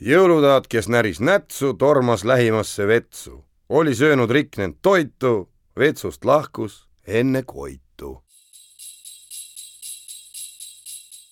jõulutaat, kes näris nätsu, tormas lähimasse vetsu. oli söönud riknend toitu, vetsust lahkus enne koitu